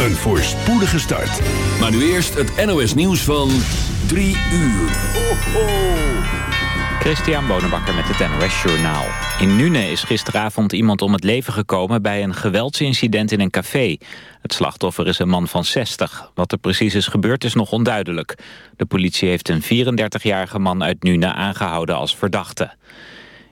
Een voorspoedige start. Maar nu eerst het NOS nieuws van 3 uur. Ho, ho. Christian Bonenbakker met het NOS Journaal. In Nune is gisteravond iemand om het leven gekomen bij een geweldsincident in een café. Het slachtoffer is een man van 60. Wat er precies is gebeurd is nog onduidelijk. De politie heeft een 34-jarige man uit Nune aangehouden als verdachte.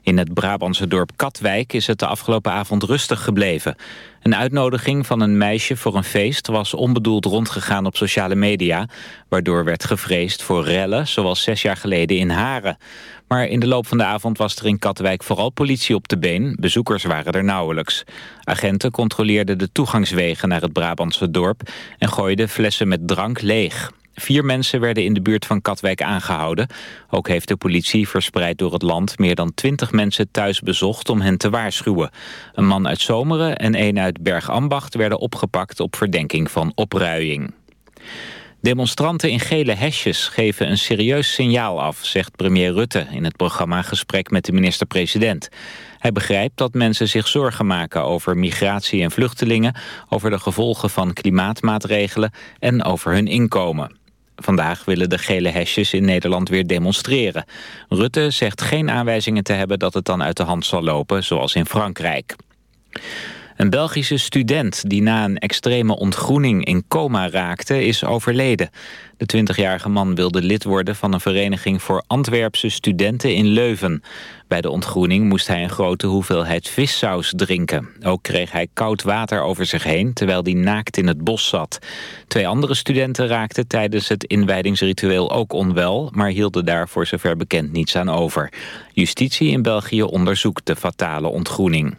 In het Brabantse dorp Katwijk is het de afgelopen avond rustig gebleven. Een uitnodiging van een meisje voor een feest was onbedoeld rondgegaan op sociale media... waardoor werd gevreesd voor rellen, zoals zes jaar geleden in Haren. Maar in de loop van de avond was er in Katwijk vooral politie op de been. Bezoekers waren er nauwelijks. Agenten controleerden de toegangswegen naar het Brabantse dorp... en gooiden flessen met drank leeg. Vier mensen werden in de buurt van Katwijk aangehouden. Ook heeft de politie verspreid door het land meer dan twintig mensen thuis bezocht om hen te waarschuwen. Een man uit Zomeren en een uit Bergambacht werden opgepakt op verdenking van opruiing. Demonstranten in gele hesjes geven een serieus signaal af, zegt premier Rutte in het programma Gesprek met de minister-president. Hij begrijpt dat mensen zich zorgen maken over migratie en vluchtelingen, over de gevolgen van klimaatmaatregelen en over hun inkomen. Vandaag willen de gele hesjes in Nederland weer demonstreren. Rutte zegt geen aanwijzingen te hebben dat het dan uit de hand zal lopen, zoals in Frankrijk. Een Belgische student die na een extreme ontgroening in coma raakte is overleden. De 20-jarige man wilde lid worden van een vereniging voor Antwerpse studenten in Leuven. Bij de ontgroening moest hij een grote hoeveelheid vissaus drinken. Ook kreeg hij koud water over zich heen terwijl hij naakt in het bos zat. Twee andere studenten raakten tijdens het inwijdingsritueel ook onwel... maar hielden daar voor zover bekend niets aan over. Justitie in België onderzoekt de fatale ontgroening.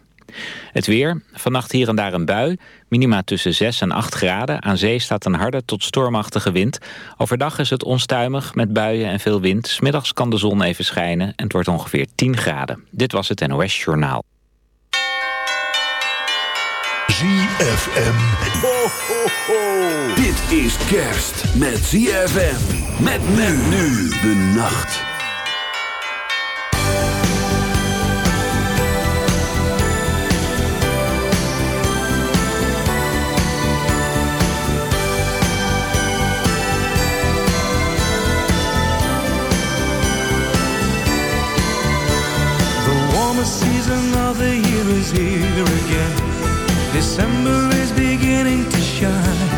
Het weer, vannacht hier en daar een bui, minima tussen 6 en 8 graden. Aan zee staat een harde tot stormachtige wind. Overdag is het onstuimig met buien en veel wind. Smiddags kan de zon even schijnen en het wordt ongeveer 10 graden. Dit was het NOS Journaal. ZFM. Ho, ho, ho. Dit is kerst met ZFM. Met men nu de nacht. Season of the year is here again. December is beginning to shine.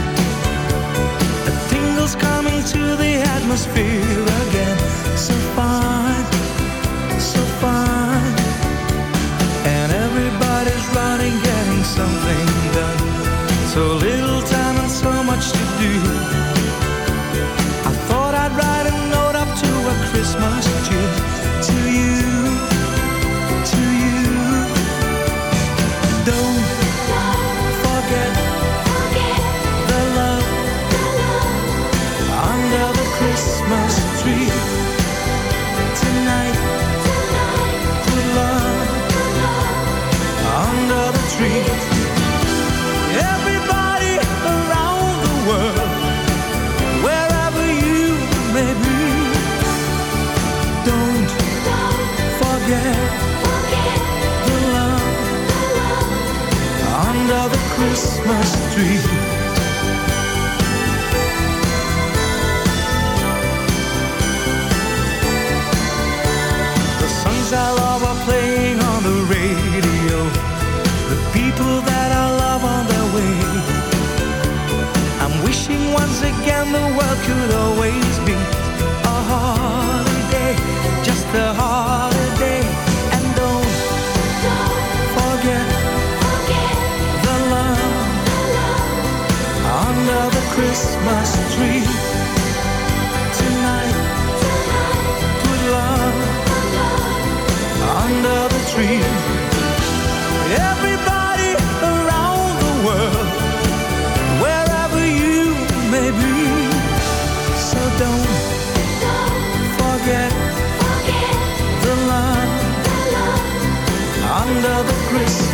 A tingle's coming to the atmosphere again. So fine, so fine. And everybody's running, getting something done. So little time and so much to do. I thought I'd write a note up to a Christmas tree Christmas tree. I love are playing on the radio. The people that I love on their way. I'm wishing once again the world could always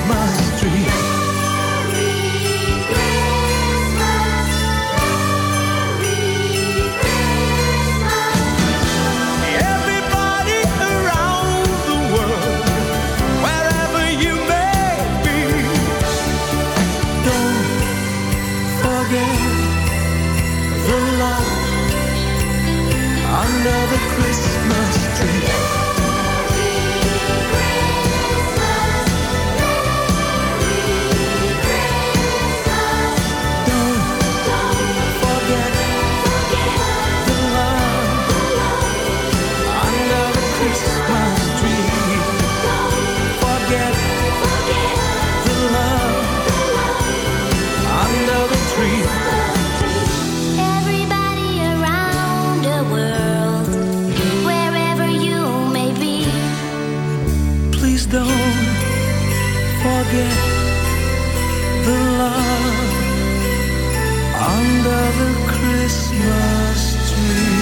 мать. don't forget the love under the Christmas tree.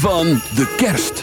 Van de kerst.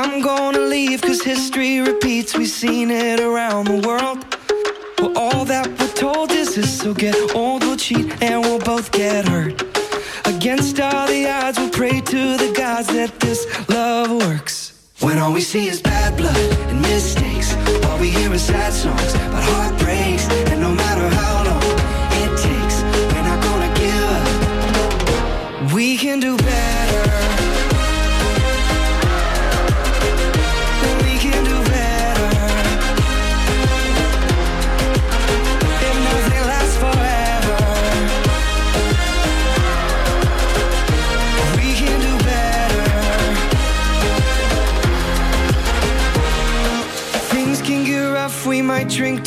I'm gonna leave cause history repeats, we've seen it around the world. Well, all that we're told is this, so get old, we'll cheat, and we'll both get hurt. Against all the odds, we'll pray to the gods that this love works. When all we see is bad blood and mistakes, all we hear is sad songs about heartbreaks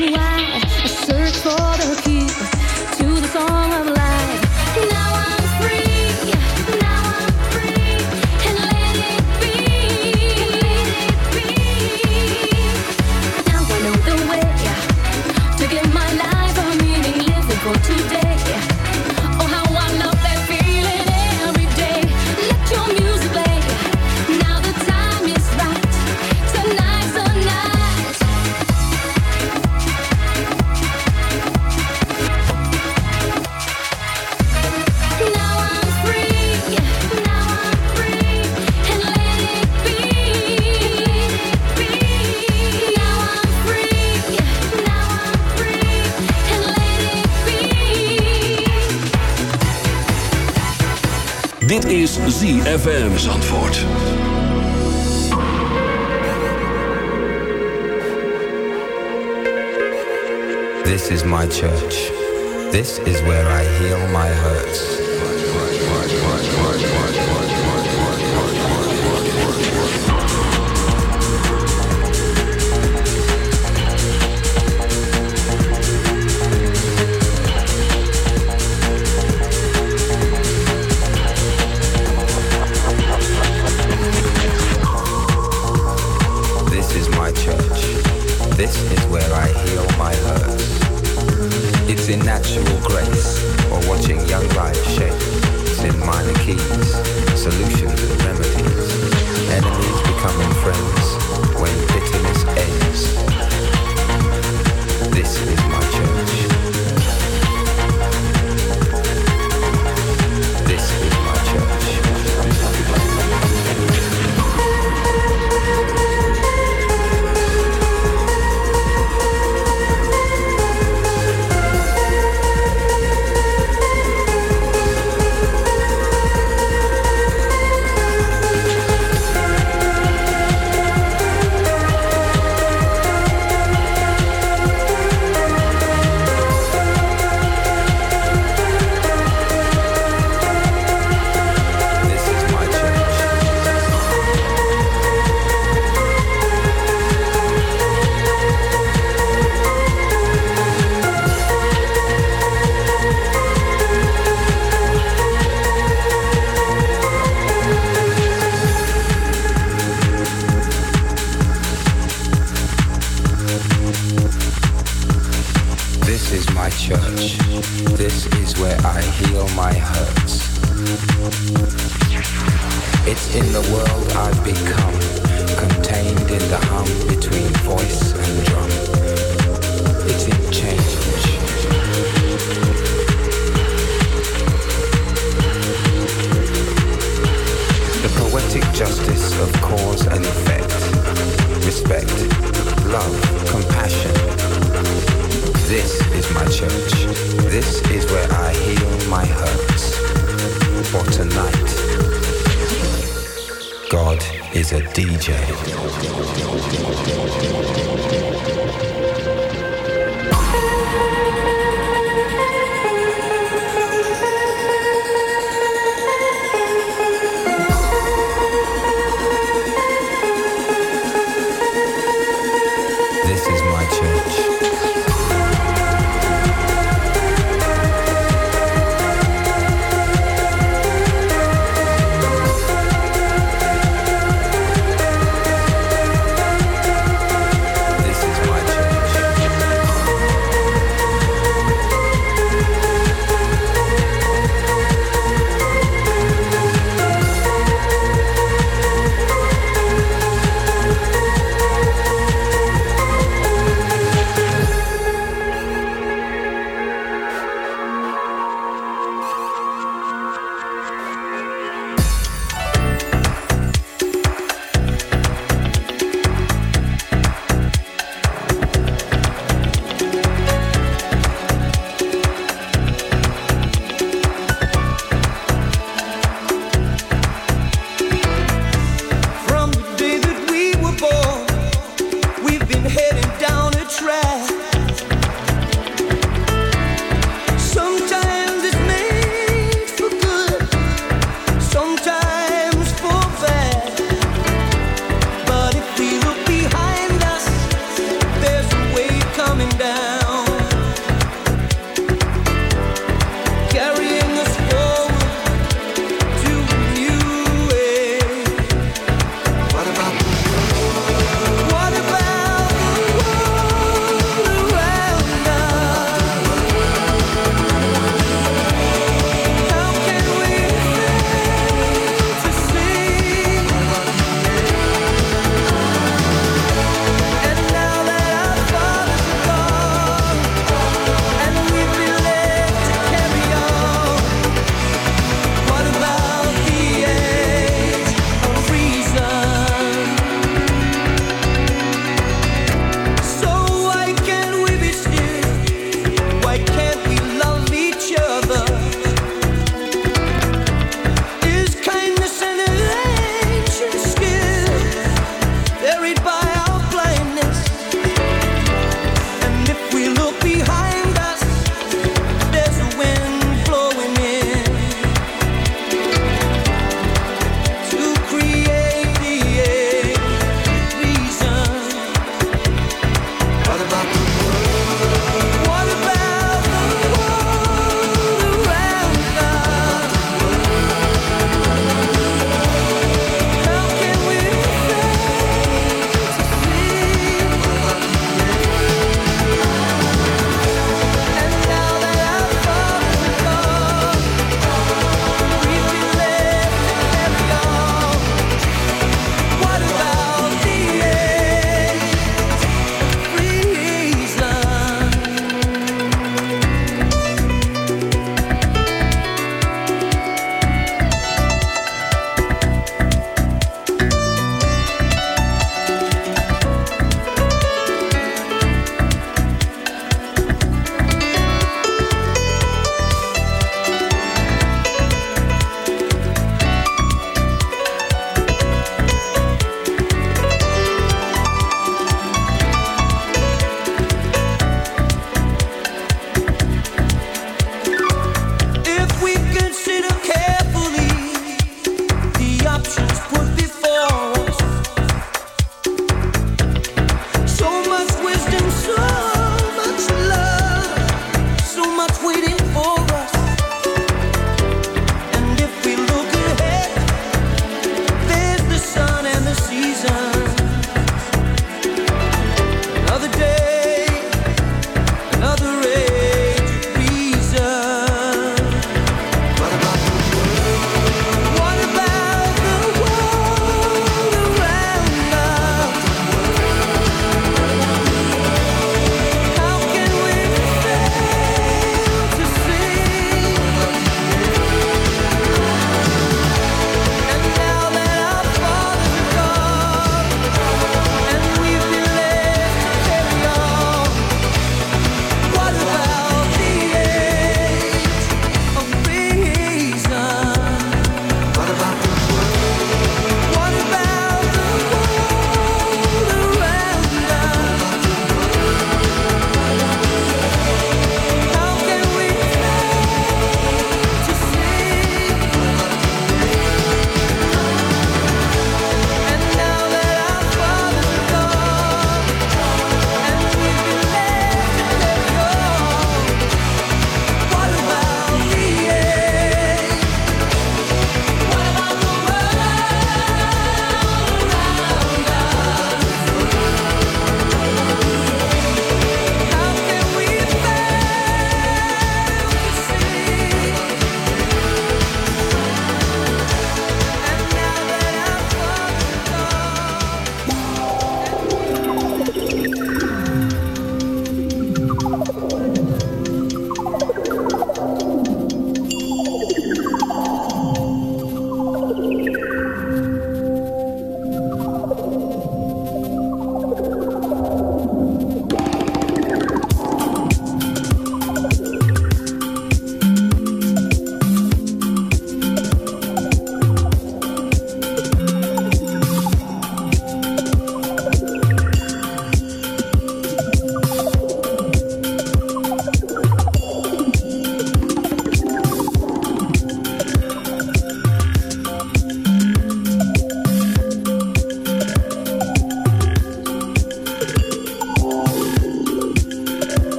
been. ZFM Zandvoort. This is my church. This is where I heal my hurts. young life shapes in minor keys, solutions and remedies, enemies becoming friends.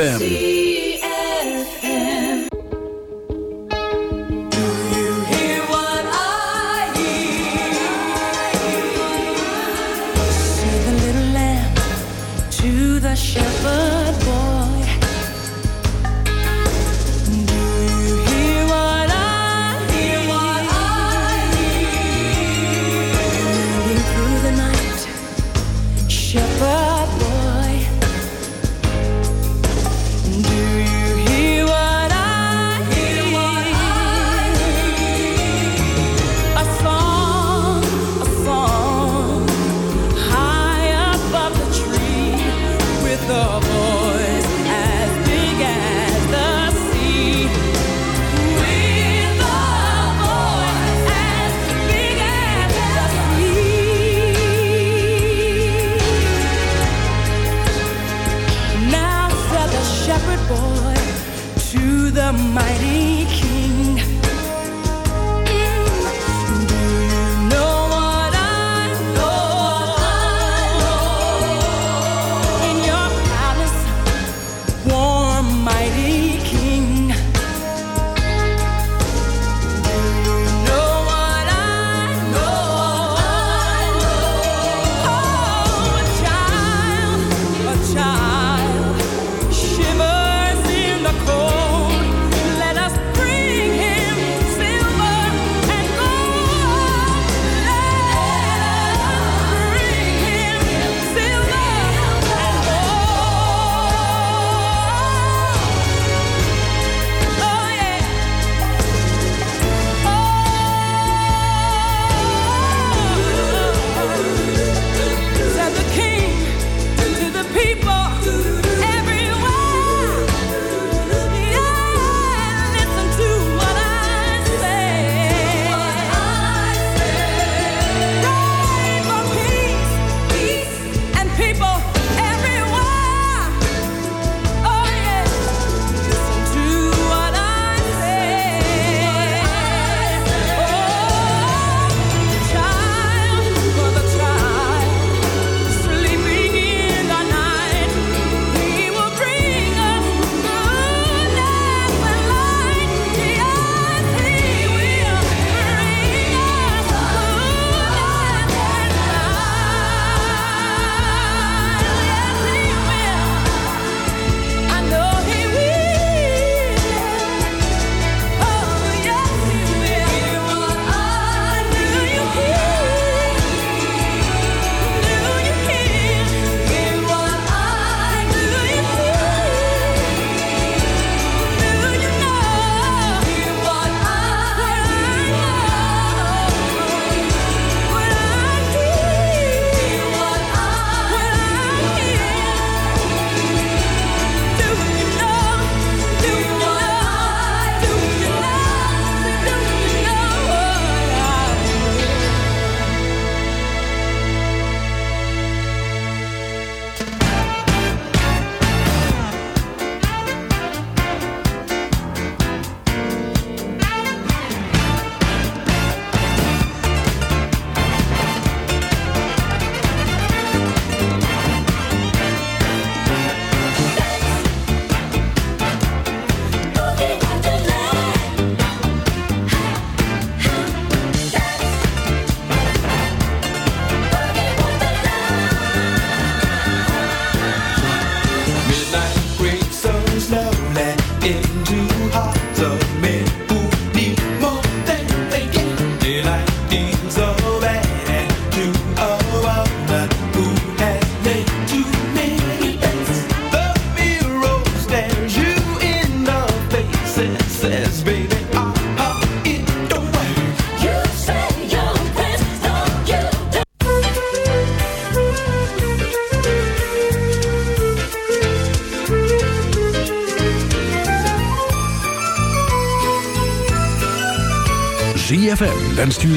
ZFM. Mighty